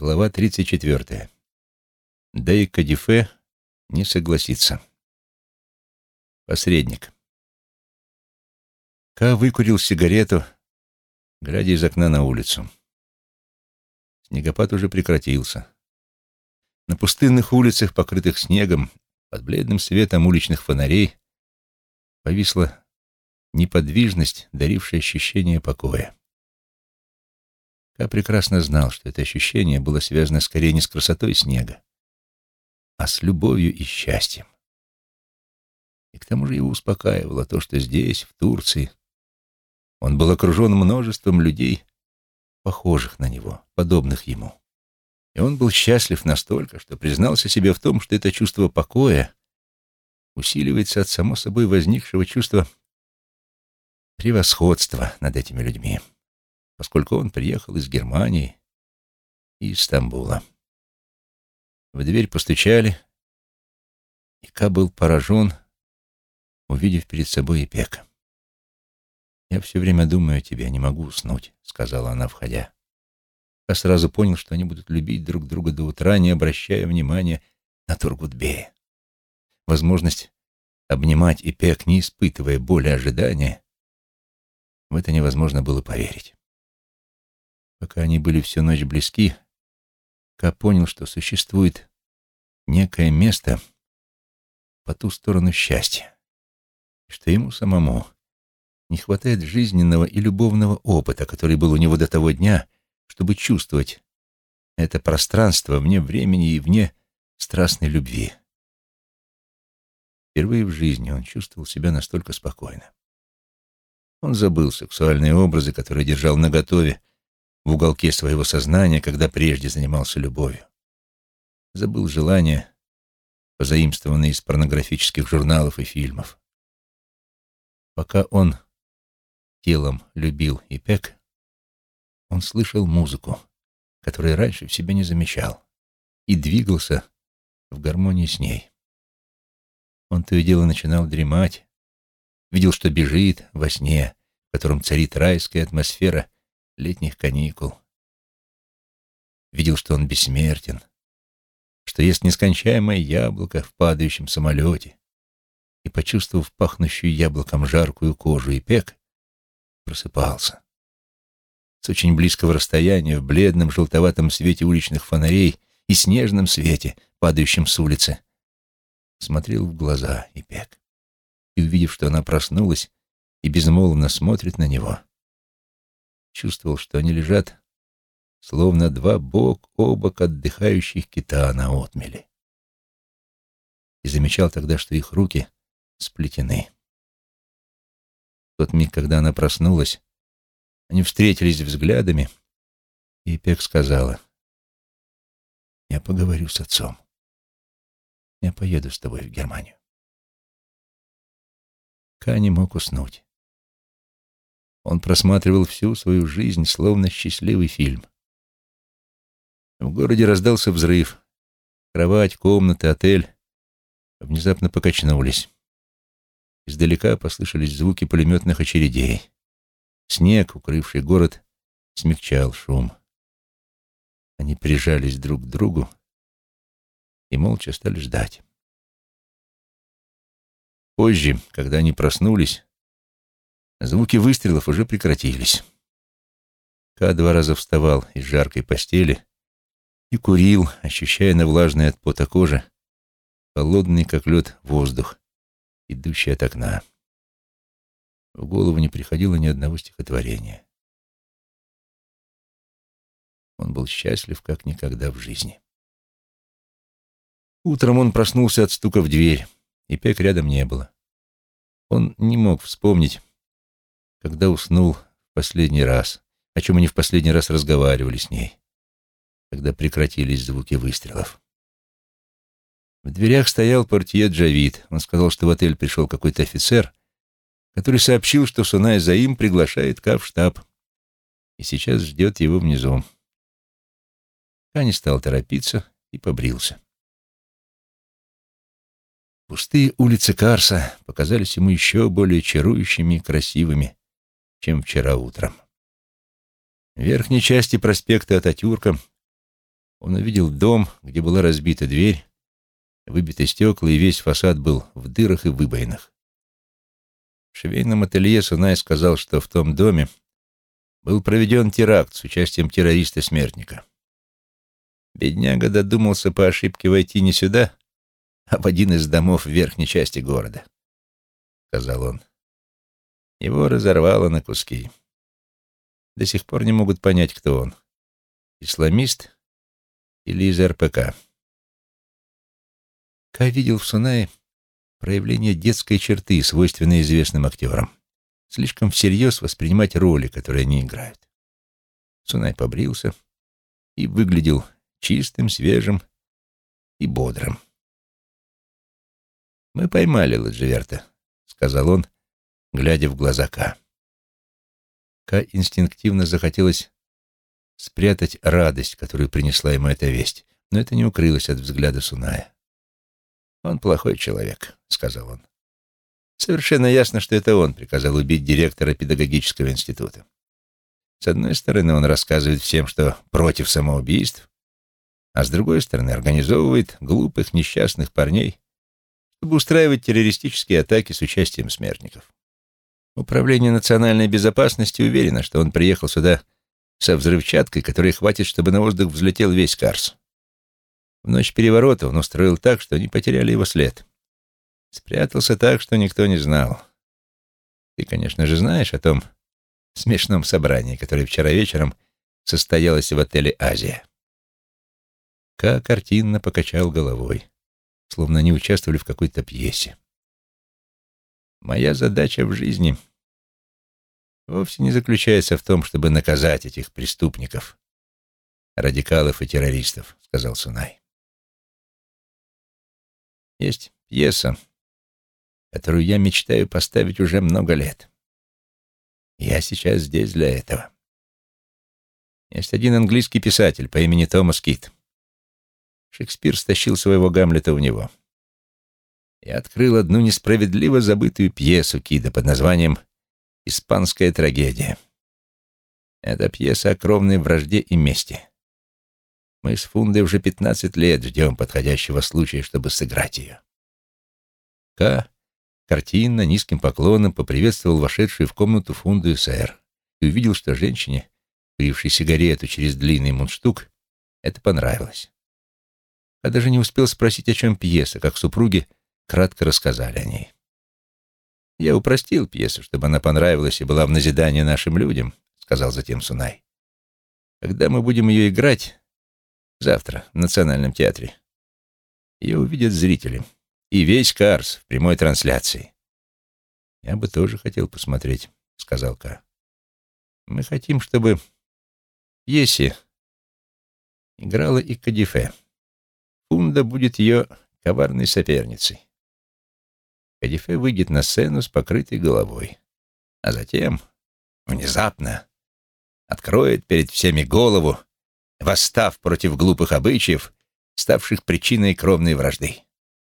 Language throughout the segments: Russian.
Глава 34. Да и Кадифе не согласится. Посредник. Ка выкурил сигарету, глядя из окна на улицу. Снегопад уже прекратился. На пустынных улицах, покрытых снегом, под бледным светом уличных фонарей, повисла неподвижность, дарившая ощущение покоя. Ка прекрасно знал, что это ощущение было связано скорее не с красотой снега, а с любовью и счастьем. И к тому же его успокаивало то, что здесь, в Турции, он был окружен множеством людей, похожих на него, подобных ему. И он был счастлив настолько, что признался себе в том, что это чувство покоя усиливается от само собой возникшего чувства превосходства над этими людьми поскольку он приехал из Германии и Стамбула. В дверь постучали, и Ка был поражен, увидев перед собой Ипека. «Я все время думаю о тебе, не могу уснуть», — сказала она, входя. Ка сразу понял, что они будут любить друг друга до утра, не обращая внимания на Тургутбея. Возможность обнимать Ипек, не испытывая боли ожидания, в это невозможно было поверить. Пока они были всю ночь близки, Ка понял, что существует некое место по ту сторону счастья, что ему самому не хватает жизненного и любовного опыта, который был у него до того дня, чтобы чувствовать это пространство вне времени и вне страстной любви. Впервые в жизни он чувствовал себя настолько спокойно. Он забыл сексуальные образы, которые держал наготове в уголке своего сознания, когда прежде занимался любовью. Забыл желания, позаимствованные из порнографических журналов и фильмов. Пока он телом любил Ипек, он слышал музыку, которую раньше в себе не замечал, и двигался в гармонии с ней. Он то и дело начинал дремать, видел, что бежит во сне, в котором царит райская атмосфера летних каникул. Видел, что он бессмертен, что ест нескончаемое яблоко в падающем самолете, и, почувствовав пахнущую яблоком жаркую кожу и пек, просыпался. С очень близкого расстояния, в бледном желтоватом свете уличных фонарей и снежном свете, падающем с улицы, смотрел в глаза и пек. И, увидев, что она проснулась и безмолвно смотрит на него, чувствовал, что они лежат, словно два бок о бок отдыхающих кита на отмеле. И замечал тогда, что их руки сплетены. В тот миг, когда она проснулась, они встретились взглядами, и Пек сказала, «Я поговорю с отцом. Я поеду с тобой в Германию». Ка не мог уснуть. Он просматривал всю свою жизнь, словно счастливый фильм. В городе раздался взрыв. Кровать, комната, отель внезапно покачнулись. Издалека послышались звуки пулеметных очередей. Снег, укрывший город, смягчал шум. Они прижались друг к другу и молча стали ждать. Позже, когда они проснулись, Звуки выстрелов уже прекратились. Ка два раза вставал из жаркой постели и курил, ощущая на влажной от пота кожи холодный, как лед, воздух, идущий от окна. В голову не приходило ни одного стихотворения. Он был счастлив, как никогда в жизни. Утром он проснулся от стука в дверь, и Пек рядом не было. Он не мог вспомнить, когда уснул в последний раз, о чем они в последний раз разговаривали с ней, когда прекратились звуки выстрелов. В дверях стоял портье Джавид. Он сказал, что в отель пришел какой-то офицер, который сообщил, что Сунай Заим приглашает Ка в штаб и сейчас ждет его внизу. Ка не стал торопиться и побрился. Пустые улицы Карса показались ему еще более чарующими и красивыми, чем вчера утром. В верхней части проспекта Ататюрка Он увидел дом, где была разбита дверь, выбиты стекла, и весь фасад был в дырах и выбоинах. В швейном ателье Сунай сказал, что в том доме был проведен теракт с участием террориста-смертника. Бедняга додумался по ошибке войти не сюда, а в один из домов в верхней части города, — сказал он. Его разорвало на куски. До сих пор не могут понять, кто он — исламист или из РПК. Кай видел в Сунае проявление детской черты, свойственной известным актерам. Слишком всерьез воспринимать роли, которые они играют. Сунай побрился и выглядел чистым, свежим и бодрым. «Мы поймали Ладживерта», — сказал он, глядя в глаза Ка. Ка инстинктивно захотелось спрятать радость, которую принесла ему эта весть, но это не укрылось от взгляда Суная. «Он плохой человек», — сказал он. Совершенно ясно, что это он приказал убить директора педагогического института. С одной стороны, он рассказывает всем, что против самоубийств, а с другой стороны, организовывает глупых, несчастных парней, чтобы устраивать террористические атаки с участием смертников. Управление национальной безопасности уверено, что он приехал сюда со взрывчаткой, которой хватит, чтобы на воздух взлетел весь Карс. В ночь переворота он устроил так, что они потеряли его след. Спрятался так, что никто не знал. Ты, конечно же, знаешь о том смешном собрании, которое вчера вечером состоялось в отеле «Азия». Ка картинно покачал головой, словно они участвовали в какой-то пьесе. Моя задача в жизни вовсе не заключается в том, чтобы наказать этих преступников, радикалов и террористов, сказал Сунай. Есть пьеса, которую я мечтаю поставить уже много лет. Я сейчас здесь для этого. Есть один английский писатель по имени Томас Кит. Шекспир стащил своего Гамлета у него. Я открыл одну несправедливо забытую пьесу Кида под названием «Испанская трагедия». Это пьеса о кровной вражде и мести. Мы с Фундой уже пятнадцать лет ждем подходящего случая, чтобы сыграть ее. К. картинно, низким поклоном поприветствовал вошедшую в комнату Фунду и сэр и увидел, что женщине, курившей сигарету через длинный мундштук, это понравилось. А даже не успел спросить, о чем пьеса, как супруги кратко рассказали о ней. «Я упростил пьесу, чтобы она понравилась и была в назидание нашим людям», — сказал затем Сунай. «Когда мы будем ее играть, Завтра в Национальном театре. Ее увидят зрители. И весь Карс в прямой трансляции. Я бы тоже хотел посмотреть, сказал Ка. Мы хотим, чтобы Еси играла и Кадифе. Фунда будет ее коварной соперницей. Кадифе выйдет на сцену с покрытой головой, а затем, внезапно, откроет перед всеми голову восстав против глупых обычаев, ставших причиной кровной вражды.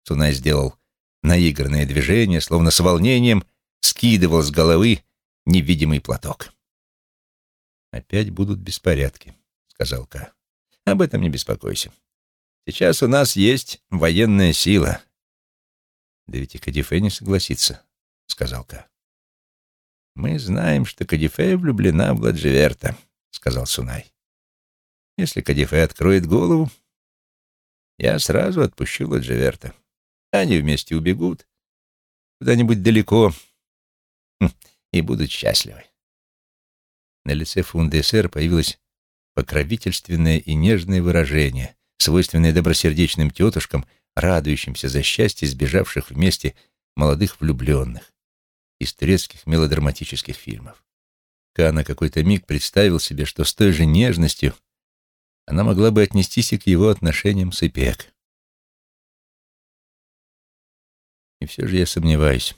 Сунай сделал наигранное движение, словно с волнением скидывал с головы невидимый платок. «Опять будут беспорядки», — сказал Ка. «Об этом не беспокойся. Сейчас у нас есть военная сила». «Да ведь и Кадифе не согласится», — сказал Ка. «Мы знаем, что Кадифе влюблена в Ладживерта», — сказал Сунай. Если Кадифе откроет голову, я сразу отпущу Ладжеверта. Они вместе убегут куда-нибудь далеко хм, и будут счастливы. На лице Фунды СР появилось покровительственное и нежное выражение, свойственное добросердечным тетушкам, радующимся за счастье сбежавших вместе молодых влюбленных из турецких мелодраматических фильмов. Ка на какой-то миг представил себе, что с той же нежностью она могла бы отнестись и к его отношениям с Ипек. И все же я сомневаюсь,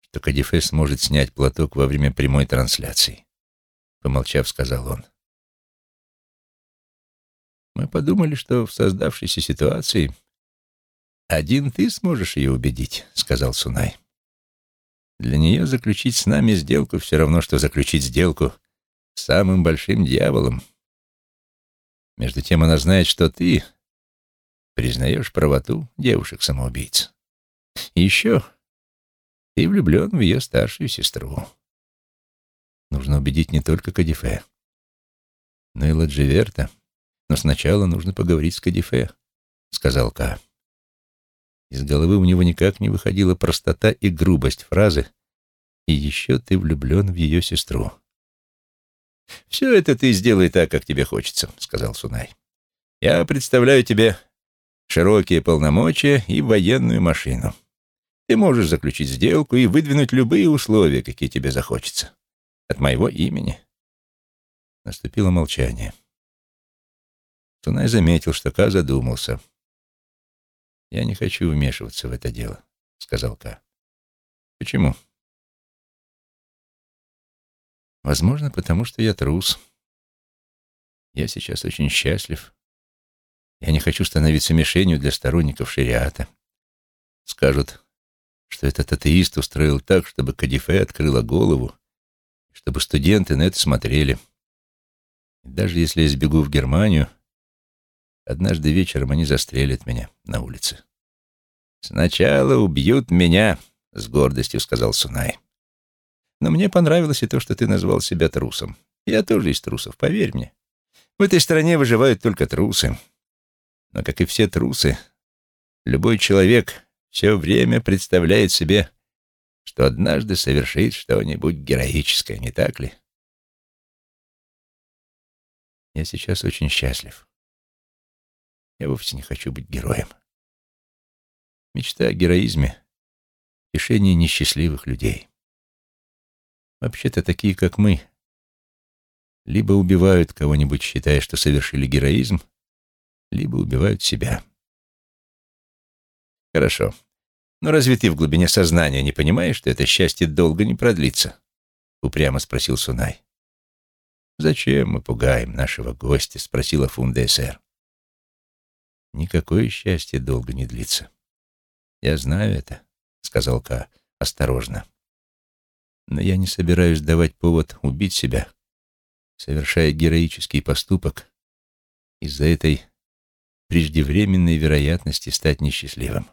что Кадифе сможет снять платок во время прямой трансляции, помолчав, сказал он. Мы подумали, что в создавшейся ситуации один ты сможешь ее убедить, сказал Сунай. Для нее заключить с нами сделку все равно, что заключить сделку с самым большим дьяволом. Между тем она знает, что ты признаешь правоту девушек-самоубийц. И еще ты влюблен в ее старшую сестру. Нужно убедить не только Кадифе, но и Ладживерта. Но сначала нужно поговорить с Кадифе, — сказал Ка. Из головы у него никак не выходила простота и грубость фразы «И еще ты влюблен в ее сестру». «Все это ты сделай так, как тебе хочется», — сказал Сунай. «Я представляю тебе широкие полномочия и военную машину. Ты можешь заключить сделку и выдвинуть любые условия, какие тебе захочется. От моего имени». Наступило молчание. Сунай заметил, что Ка задумался. «Я не хочу вмешиваться в это дело», — сказал Ка. «Почему?» «Возможно, потому что я трус. Я сейчас очень счастлив. Я не хочу становиться мишенью для сторонников шариата. Скажут, что этот атеист устроил так, чтобы Кадифе открыла голову, чтобы студенты на это смотрели. И даже если я сбегу в Германию, однажды вечером они застрелят меня на улице. «Сначала убьют меня», — с гордостью сказал Сунай. «Но мне понравилось и то, что ты назвал себя трусом. Я тоже из трусов, поверь мне. В этой стране выживают только трусы. Но, как и все трусы, любой человек все время представляет себе, что однажды совершит что-нибудь героическое, не так ли? Я сейчас очень счастлив. Я вовсе не хочу быть героем. Мечта о героизме — решение несчастливых людей. Вообще-то такие, как мы, либо убивают кого-нибудь, считая, что совершили героизм, либо убивают себя. Хорошо. Но разве ты в глубине сознания не понимаешь, что это счастье долго не продлится? Упрямо спросил Сунай. «Зачем мы пугаем нашего гостя?» — спросила Фунде сэр. «Никакое счастье долго не длится. Я знаю это», — сказал Ка осторожно. «Но я не собираюсь давать повод убить себя, совершая героический поступок из-за этой преждевременной вероятности стать несчастливым.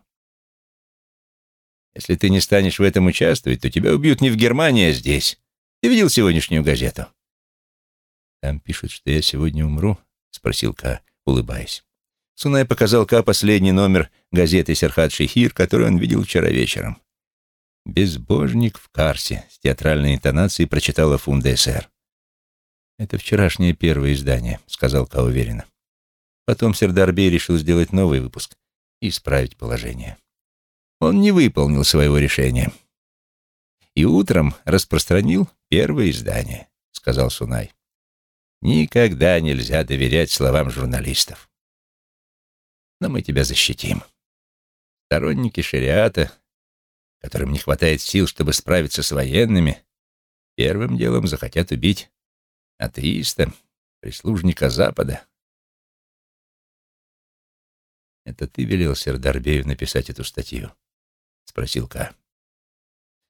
Если ты не станешь в этом участвовать, то тебя убьют не в Германии, а здесь. Ты видел сегодняшнюю газету? Там пишут, что я сегодня умру, спросил Ка, улыбаясь. Сунай показал Ка последний номер газеты «Серхат Шехир», который он видел вчера вечером. «Безбожник в Карсе» с театральной интонацией прочитала Фунда СР. «Это вчерашнее первое издание», — сказал Ка уверенно. Потом Сердарбей решил сделать новый выпуск и исправить положение. Он не выполнил своего решения. И утром распространил первое издание, — сказал Сунай. Никогда нельзя доверять словам журналистов. Но мы тебя защитим. Сторонники шариата, которым не хватает сил, чтобы справиться с военными, первым делом захотят убить атеиста, прислужника Запада. Это ты велел Сердарбею написать эту статью? — спросил Ка.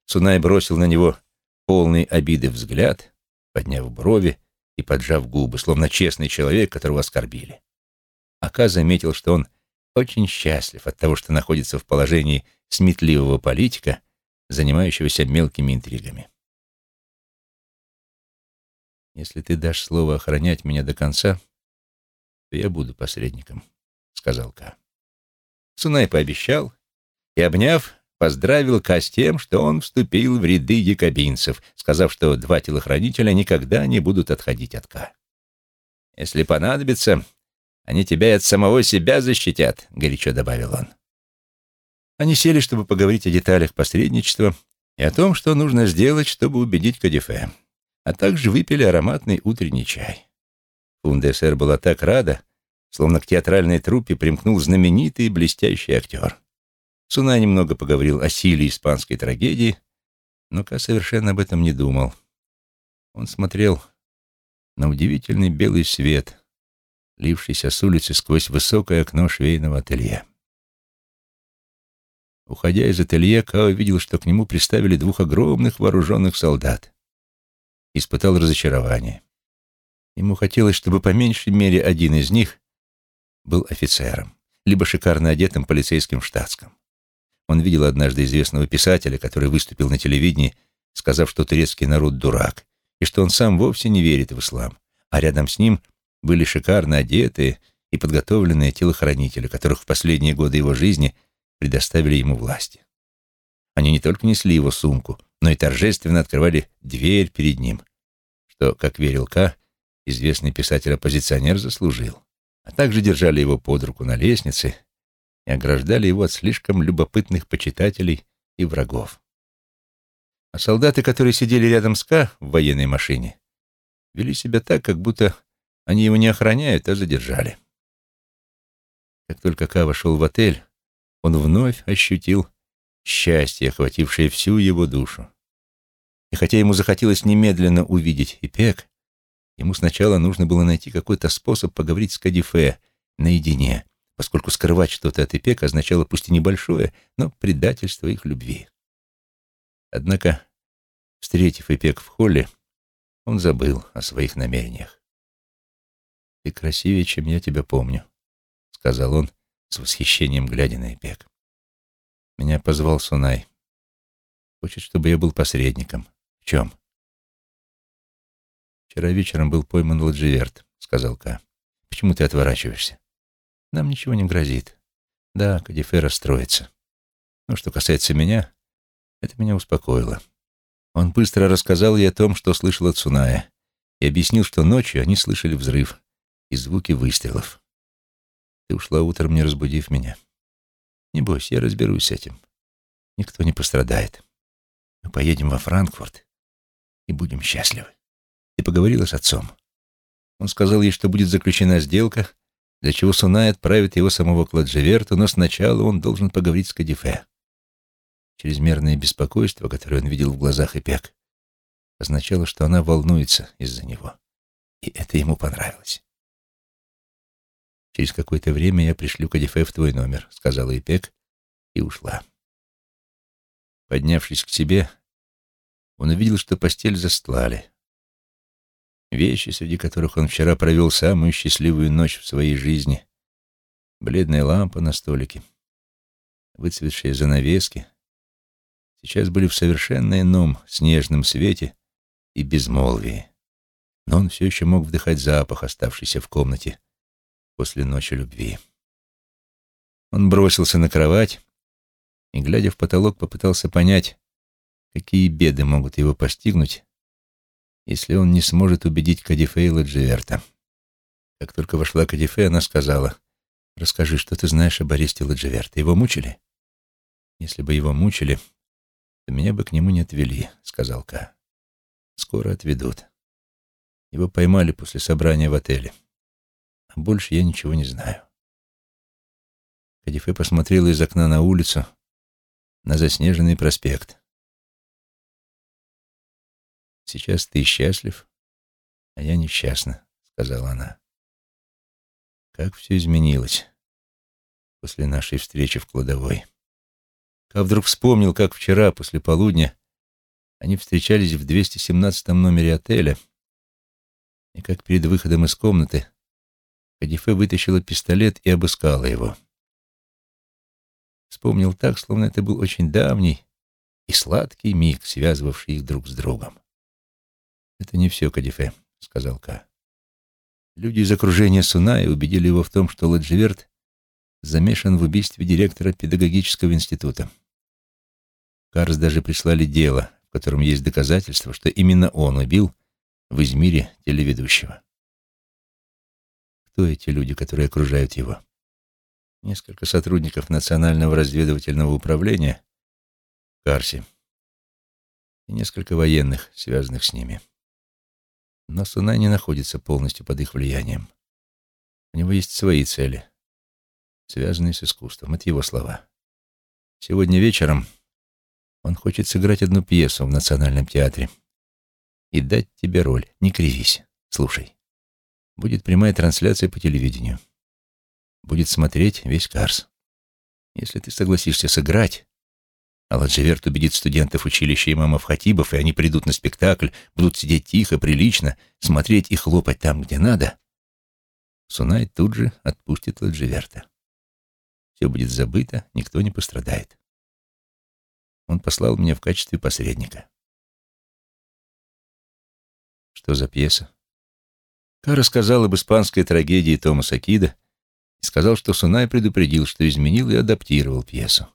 Сунай бросил на него полный обиды взгляд, подняв брови и поджав губы, словно честный человек, которого оскорбили. Ака заметил, что он очень счастлив от того, что находится в положении сметливого политика, занимающегося мелкими интригами. «Если ты дашь слово охранять меня до конца, то я буду посредником», — сказал Ка. Сунай пообещал и, обняв, поздравил Ка с тем, что он вступил в ряды якобинцев, сказав, что два телохранителя никогда не будут отходить от Ка. «Если понадобится, они тебя и от самого себя защитят», — горячо добавил он. Они сели, чтобы поговорить о деталях посредничества и о том, что нужно сделать, чтобы убедить Кадифе, а также выпили ароматный утренний чай. Фундесер была так рада, словно к театральной труппе примкнул знаменитый и блестящий актер. Суна немного поговорил о силе испанской трагедии, но Ка совершенно об этом не думал. Он смотрел на удивительный белый свет, лившийся с улицы сквозь высокое окно швейного ателье. Уходя из ателье, Ка увидел, что к нему приставили двух огромных вооруженных солдат. Испытал разочарование. Ему хотелось, чтобы по меньшей мере один из них был офицером, либо шикарно одетым полицейским штатском. Он видел однажды известного писателя, который выступил на телевидении, сказав, что турецкий народ дурак, и что он сам вовсе не верит в ислам, а рядом с ним были шикарно одетые и подготовленные телохранители, которых в последние годы его жизни предоставили ему власти. Они не только несли его сумку, но и торжественно открывали дверь перед ним, что, как верил К, известный писатель-оппозиционер заслужил, а также держали его под руку на лестнице и ограждали его от слишком любопытных почитателей и врагов. А солдаты, которые сидели рядом с К в военной машине, вели себя так, как будто они его не охраняют, а задержали. Как только Ка вошел в отель, он вновь ощутил счастье, охватившее всю его душу. И хотя ему захотелось немедленно увидеть Ипек, ему сначала нужно было найти какой-то способ поговорить с Кадифе наедине, поскольку скрывать что-то от Ипека означало пусть и небольшое, но предательство их любви. Однако, встретив Ипек в холле, он забыл о своих намерениях. «Ты красивее, чем я тебя помню», — сказал он с восхищением, глядя на Ипек. «Меня позвал Сунай. Хочет, чтобы я был посредником. В чем?» «Вчера вечером был пойман Ладживерт», — сказал Ка. «Почему ты отворачиваешься? Нам ничего не грозит. Да, Кадифе расстроится. Но что касается меня, это меня успокоило. Он быстро рассказал ей о том, что слышал от Суная, и объяснил, что ночью они слышали взрыв и звуки выстрелов. Ты ушла утром, не разбудив меня. Не бойся, я разберусь с этим. Никто не пострадает. Мы поедем во Франкфурт и будем счастливы. Ты поговорила с отцом? Он сказал ей, что будет заключена сделка, для чего Сунай отправит его самого к Ладжеверту, но сначала он должен поговорить с Кадифе. Чрезмерное беспокойство, которое он видел в глазах Эпек, означало, что она волнуется из-за него. И это ему понравилось. «Через какое-то время я пришлю Кадифе в твой номер», — сказала Эпек и ушла. Поднявшись к себе, он увидел, что постель застлали. Вещи, среди которых он вчера провел самую счастливую ночь в своей жизни, бледная лампа на столике, выцветшие занавески — сейчас были в совершенно ином снежном свете и безмолвии. Но он все еще мог вдыхать запах, оставшийся в комнате после ночи любви. Он бросился на кровать и, глядя в потолок, попытался понять, какие беды могут его постигнуть, если он не сможет убедить Кадифе и Ладживерта. Как только вошла Кадифе, она сказала, «Расскажи, что ты знаешь об аресте Ладживерта. Его мучили?» Если бы его мучили, то меня бы к нему не отвели», — сказал Ка. «Скоро отведут. Его поймали после собрания в отеле. Больше я ничего не знаю». Кадифе посмотрела из окна на улицу, на заснеженный проспект. «Сейчас ты счастлив, а я несчастна», — сказала она. «Как все изменилось после нашей встречи в кладовой». Ка вдруг вспомнил, как вчера, после полудня, они встречались в 217 номере отеля, и как перед выходом из комнаты Кадифе вытащила пистолет и обыскала его. Вспомнил так, словно это был очень давний и сладкий миг, связывавший их друг с другом. «Это не все, Кадифе», — сказал Ка. Люди из окружения Суная убедили его в том, что Ладживерт замешан в убийстве директора педагогического института. Карс даже прислали дело, в котором есть доказательства, что именно он убил в Измире телеведущего. Кто эти люди, которые окружают его? Несколько сотрудников Национального разведывательного управления в Карсе и несколько военных, связанных с ними. Но Сунай не находится полностью под их влиянием. У него есть свои цели, связанные с искусством. Это его слова. Сегодня вечером он хочет сыграть одну пьесу в Национальном театре и дать тебе роль. Не кривись. Слушай. Будет прямая трансляция по телевидению. Будет смотреть весь Карс. Если ты согласишься сыграть, А Ладживерт убедит студентов училища имамов Хатибов, и они придут на спектакль, будут сидеть тихо, прилично, смотреть и хлопать там, где надо. Сунай тут же отпустит Ладживерта. Все будет забыто, никто не пострадает. Он послал меня в качестве посредника. Что за пьеса? Ка рассказал об испанской трагедии Томаса Кида и сказал, что Сунай предупредил, что изменил и адаптировал пьесу.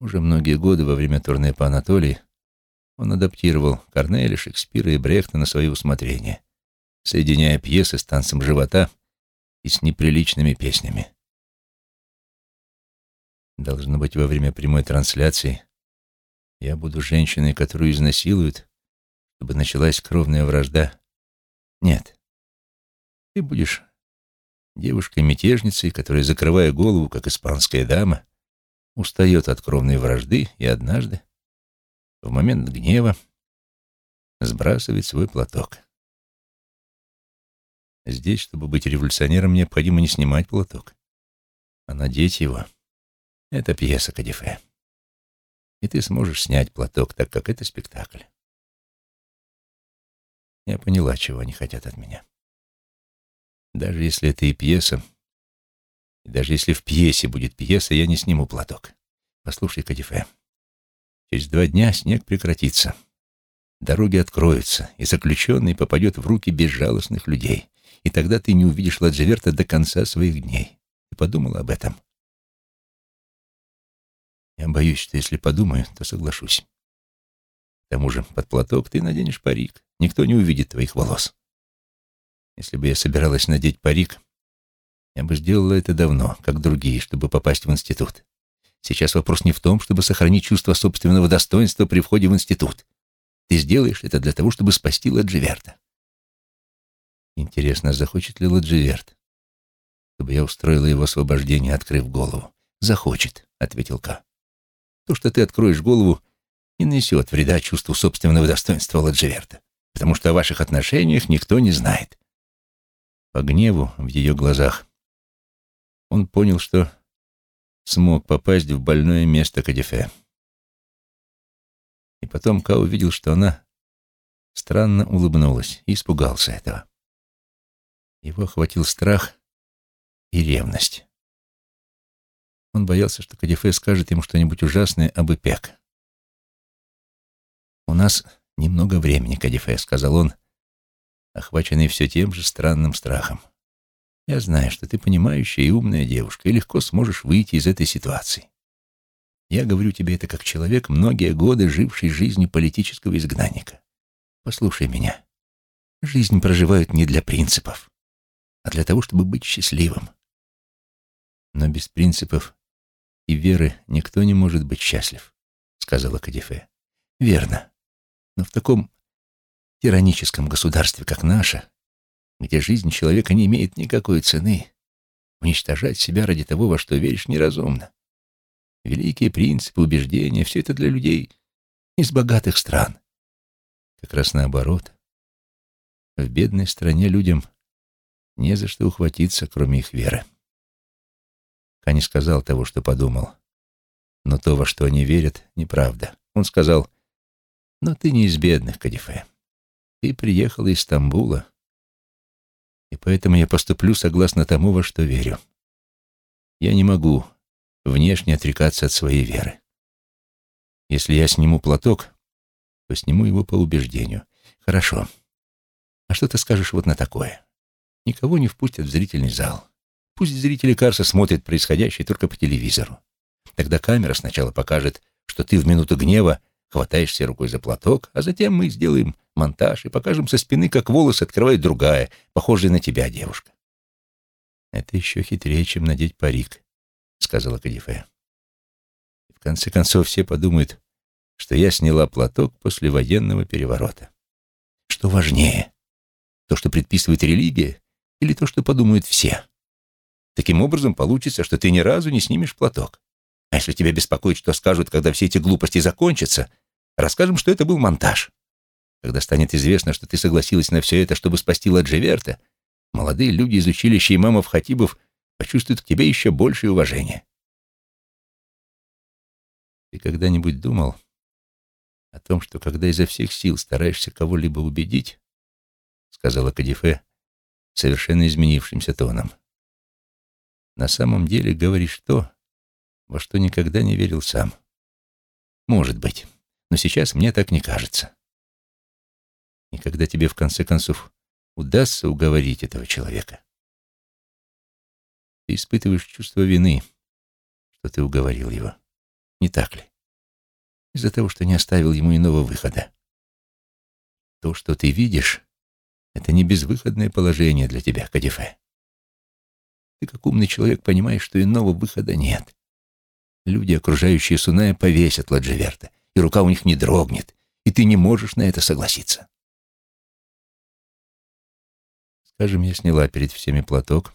Уже многие годы во время турне по Анатолии он адаптировал Корнеля, Шекспира и Брехта на свое усмотрение, соединяя пьесы с танцем живота и с неприличными песнями. Должно быть, во время прямой трансляции я буду женщиной, которую изнасилуют, чтобы началась кровная вражда. Нет, ты будешь девушкой-мятежницей, которая, закрывая голову, как испанская дама, устает от кровной вражды и однажды, в момент гнева, сбрасывает свой платок. Здесь, чтобы быть революционером, необходимо не снимать платок, а надеть его. Это пьеса Кадифе. И ты сможешь снять платок, так как это спектакль. Я поняла, чего они хотят от меня. Даже если это и пьеса, и даже если в пьесе будет пьеса, я не сниму платок. Послушай, Кадифе, через два дня снег прекратится. Дороги откроются, и заключенный попадет в руки безжалостных людей. И тогда ты не увидишь Ладжеверта до конца своих дней. Ты подумала об этом? Я боюсь, что если подумаю, то соглашусь. К тому же под платок ты наденешь парик. Никто не увидит твоих волос. Если бы я собиралась надеть парик, я бы сделала это давно, как другие, чтобы попасть в институт. Сейчас вопрос не в том, чтобы сохранить чувство собственного достоинства при входе в институт. Ты сделаешь это для того, чтобы спасти Ладживерта. Интересно, захочет ли Ладживерт, чтобы я устроила его освобождение, открыв голову? Захочет, — ответил Ка. То, что ты откроешь голову, не несет вреда чувству собственного достоинства Ладживерта, потому что о ваших отношениях никто не знает. По гневу в ее глазах он понял, что смог попасть в больное место Кадифе. И потом Ка увидел, что она странно улыбнулась и испугался этого. Его охватил страх и ревность. Он боялся, что Кадифе скажет ему что-нибудь ужасное об Ипек. «У нас немного времени, Кадифе», — сказал он, охваченный все тем же странным страхом. «Я знаю, что ты понимающая и умная девушка, и легко сможешь выйти из этой ситуации. Я говорю тебе это как человек, многие годы живший жизнью политического изгнанника. Послушай меня. Жизнь проживают не для принципов, а для того, чтобы быть счастливым. Но без принципов и веры никто не может быть счастлив», — сказала Кадифе. «Верно. Но в таком тираническом государстве, как наше, где жизнь человека не имеет никакой цены, уничтожать себя ради того, во что веришь, неразумно. Великие принципы, убеждения — все это для людей из богатых стран. Как раз наоборот. В бедной стране людям не за что ухватиться, кроме их веры. Ка сказал того, что подумал. Но то, во что они верят, неправда. Он сказал, но ты не из бедных, Кадифе. Ты приехала из Стамбула, и поэтому я поступлю согласно тому, во что верю. Я не могу внешне отрекаться от своей веры. Если я сниму платок, то сниму его по убеждению. Хорошо. А что ты скажешь вот на такое? Никого не впустят в зрительный зал. Пусть зрители Карса смотрят происходящее только по телевизору. Тогда камера сначала покажет, что ты в минуту гнева хватаешься рукой за платок, а затем мы сделаем монтаж и покажем со спины, как волос открывает другая, похожая на тебя девушка. «Это еще хитрее, чем надеть парик», — сказала Кадифе. В конце концов, все подумают, что я сняла платок после военного переворота. Что важнее, то, что предписывает религия, или то, что подумают все? Таким образом, получится, что ты ни разу не снимешь платок. А если тебя беспокоит, что скажут, когда все эти глупости закончатся, расскажем, что это был монтаж. Когда станет известно, что ты согласилась на все это, чтобы спасти Ладживерта, молодые люди из училища имамов Хатибов почувствуют к тебе еще большее уважение. Ты когда-нибудь думал о том, что когда изо всех сил стараешься кого-либо убедить, сказала Кадифе совершенно изменившимся тоном, на самом деле говоришь то, во что никогда не верил сам. Может быть, но сейчас мне так не кажется. И когда тебе в конце концов удастся уговорить этого человека, ты испытываешь чувство вины, что ты уговорил его. Не так ли? Из-за того, что не оставил ему иного выхода. То, что ты видишь, это не безвыходное положение для тебя, Кадифе. Ты, как умный человек, понимаешь, что иного выхода нет. Люди, окружающие Суная, повесят Ладживерта, и рука у них не дрогнет, и ты не можешь на это согласиться. Скажем, я сняла перед всеми платок,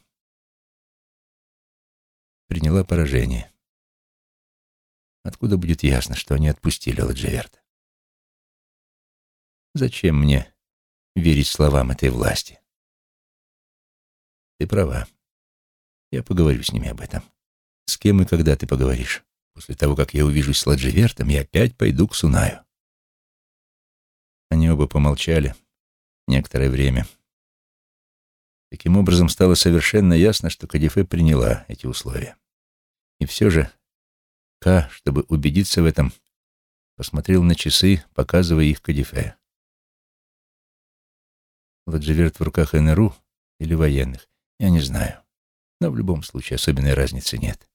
приняла поражение. Откуда будет ясно, что они отпустили Ладживерта? Зачем мне верить словам этой власти? Ты права. Я поговорю с ними об этом. С кем и когда ты поговоришь? После того, как я увижусь с Ладживертом, я опять пойду к Сунаю. Они оба помолчали некоторое время. Таким образом, стало совершенно ясно, что Кадифе приняла эти условия. И все же Ка, чтобы убедиться в этом, посмотрел на часы, показывая их Кадифе. Ладживерт в руках НРУ или военных, я не знаю. Но в любом случае особенной разницы нет.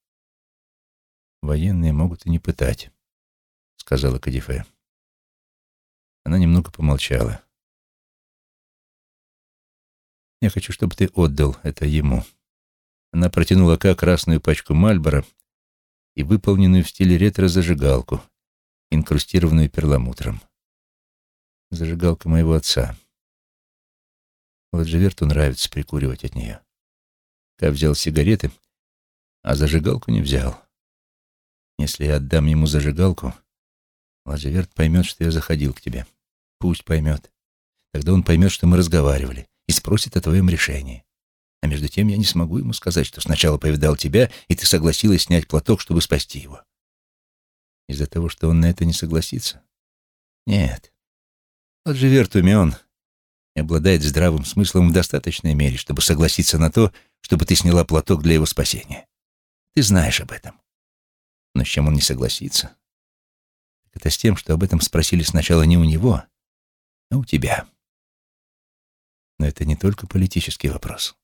Военные могут и не пытать, сказала Кадифе. Она немного помолчала. Я хочу, чтобы ты отдал это ему. Она протянула Ка красную пачку Мальбора и выполненную в стиле ретро зажигалку, инкрустированную перламутром. Зажигалка моего отца. Ладживерту нравится прикуривать от нее. Ка взял сигареты, а зажигалку не взял. Если я отдам ему зажигалку, Ладживерт поймет, что я заходил к тебе. Пусть поймет. Тогда он поймет, что мы разговаривали, и спросит о твоем решении. А между тем я не смогу ему сказать, что сначала повидал тебя, и ты согласилась снять платок, чтобы спасти его. Из-за того, что он на это не согласится? Нет. Ладживерт умен и обладает здравым смыслом в достаточной мере, чтобы согласиться на то, чтобы ты сняла платок для его спасения. Ты знаешь об этом. Но с чем он не согласится? это с тем, что об этом спросили сначала не у него, а у тебя. Но это не только политический вопрос.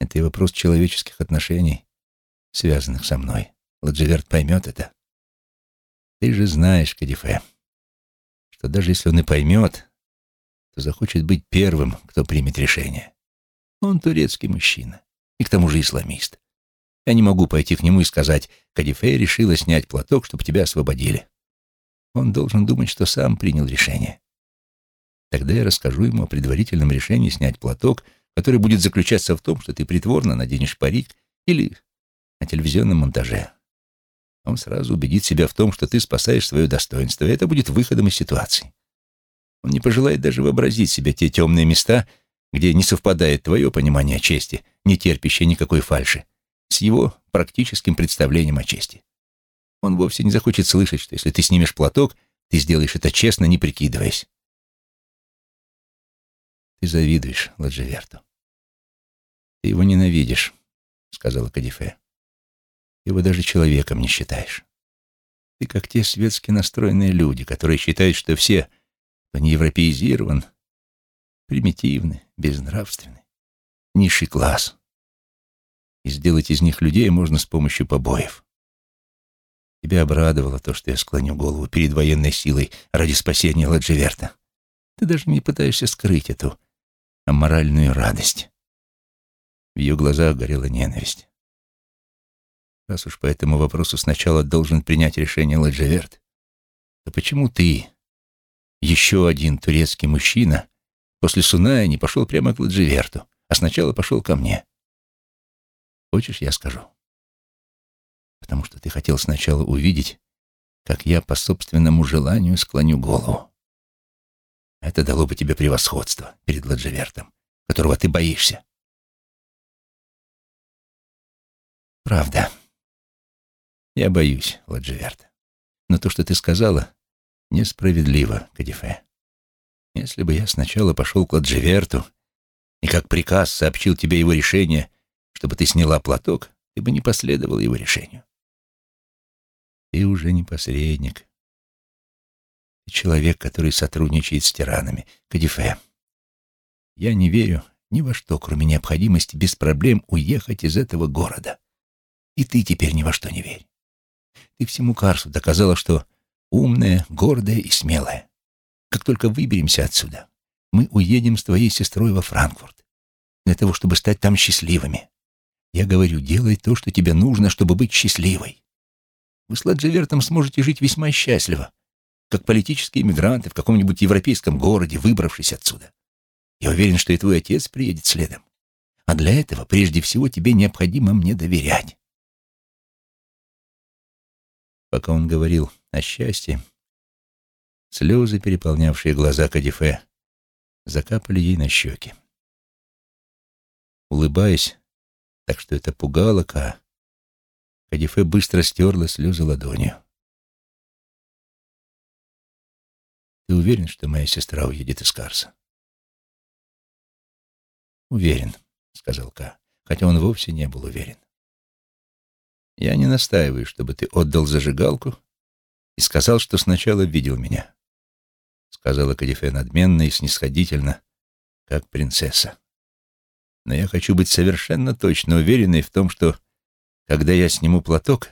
Это и вопрос человеческих отношений, связанных со мной. Ладживерт поймет это. Ты же знаешь, Кадифе, что даже если он и поймет, то захочет быть первым, кто примет решение. Он турецкий мужчина, и к тому же исламист. Я не могу пойти к нему и сказать, Кадифе решила снять платок, чтобы тебя освободили. Он должен думать, что сам принял решение. Тогда я расскажу ему о предварительном решении снять платок, который будет заключаться в том, что ты притворно наденешь парик или на телевизионном монтаже. Он сразу убедит себя в том, что ты спасаешь свое достоинство, и это будет выходом из ситуации. Он не пожелает даже вообразить себе те темные места, где не совпадает твое понимание чести, не терпящее никакой фальши, с его практическим представлением о чести. Он вовсе не захочет слышать, что если ты снимешь платок, ты сделаешь это честно, не прикидываясь. Ты завидуешь Ладжеверту. Ты его ненавидишь, сказала Кадифе. Его даже человеком не считаешь. Ты как те светски настроенные люди, которые считают, что все, кто не европеизирован, примитивны, безнравственны, низший класс и сделать из них людей можно с помощью побоев. Тебя обрадовало то, что я склоню голову перед военной силой ради спасения Ладживерта. Ты даже не пытаешься скрыть эту аморальную радость. В ее глазах горела ненависть. Раз уж по этому вопросу сначала должен принять решение Ладживерт, то почему ты, еще один турецкий мужчина, после Суная не пошел прямо к Ладживерту, а сначала пошел ко мне? Хочешь, я скажу? Потому что ты хотел сначала увидеть, как я по собственному желанию склоню голову. Это дало бы тебе превосходство перед Ладжевертом, которого ты боишься. Правда. Я боюсь Ладжеверта. Но то, что ты сказала, несправедливо, Кадифе. Если бы я сначала пошел к Ладживерту и как приказ сообщил тебе его решение, чтобы ты сняла платок, ты бы не последовал его решению. Ты уже не посредник. Ты человек, который сотрудничает с тиранами. Кадифе, я не верю ни во что, кроме необходимости без проблем уехать из этого города. И ты теперь ни во что не верь. Ты всему Карсу доказала, что умная, гордая и смелая. Как только выберемся отсюда, мы уедем с твоей сестрой во Франкфурт для того, чтобы стать там счастливыми. Я говорю, делай то, что тебе нужно, чтобы быть счастливой. Вы с Ладжевертом сможете жить весьма счастливо, как политические иммигранты в каком-нибудь европейском городе, выбравшись отсюда. Я уверен, что и твой отец приедет следом. А для этого прежде всего тебе необходимо мне доверять. Пока он говорил о счастье, слезы, переполнявшие глаза Кадифе, закапали ей на щеки. Улыбаясь, так что это пугало Ка, Кадифе быстро стерла слезы ладонью. «Ты уверен, что моя сестра уедет из Карса?» «Уверен», — сказал Ка, хотя он вовсе не был уверен. Я не настаиваю, чтобы ты отдал зажигалку и сказал, что сначала видел меня, — сказала Кадифе надменно и снисходительно, как принцесса. Но я хочу быть совершенно точно уверенной в том, что, когда я сниму платок,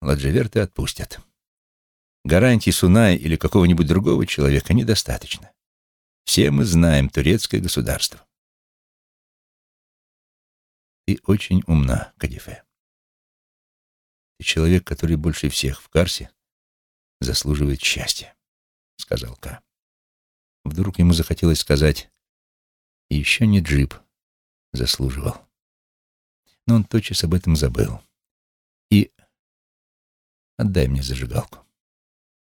Ладжеверты отпустят. Гарантий Суная или какого-нибудь другого человека недостаточно. Все мы знаем турецкое государство. Ты очень умна, Кадифе. Ты человек, который больше всех в Карсе заслуживает счастья, — сказал Ка. Вдруг ему захотелось сказать, еще не джип заслуживал. Но он тотчас об этом забыл. И отдай мне зажигалку.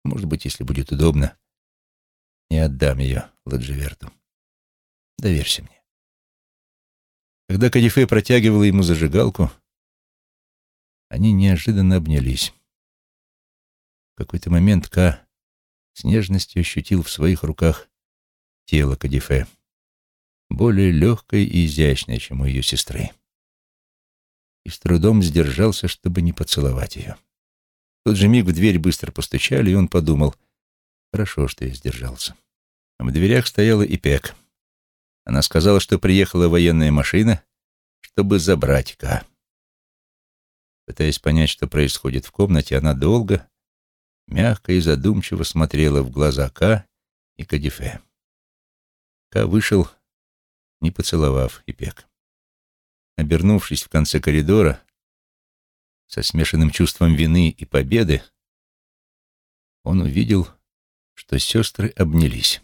Может быть, если будет удобно, я отдам ее Ладживерту. Доверься мне. Когда Кадифе протягивала ему зажигалку, они неожиданно обнялись. В какой-то момент Ка с нежностью ощутил в своих руках тело Кадифе, более легкое и изящное, чем у ее сестры. И с трудом сдержался, чтобы не поцеловать ее. В тот же миг в дверь быстро постучали, и он подумал, хорошо, что я сдержался. В дверях стояла Ипек. Она сказала, что приехала военная машина, чтобы забрать Ка. Пытаясь понять, что происходит в комнате, она долго, мягко и задумчиво смотрела в глаза Ка и Кадифе. Ка вышел, не поцеловав Ипек. Обернувшись в конце коридора, со смешанным чувством вины и победы, он увидел, что сестры обнялись.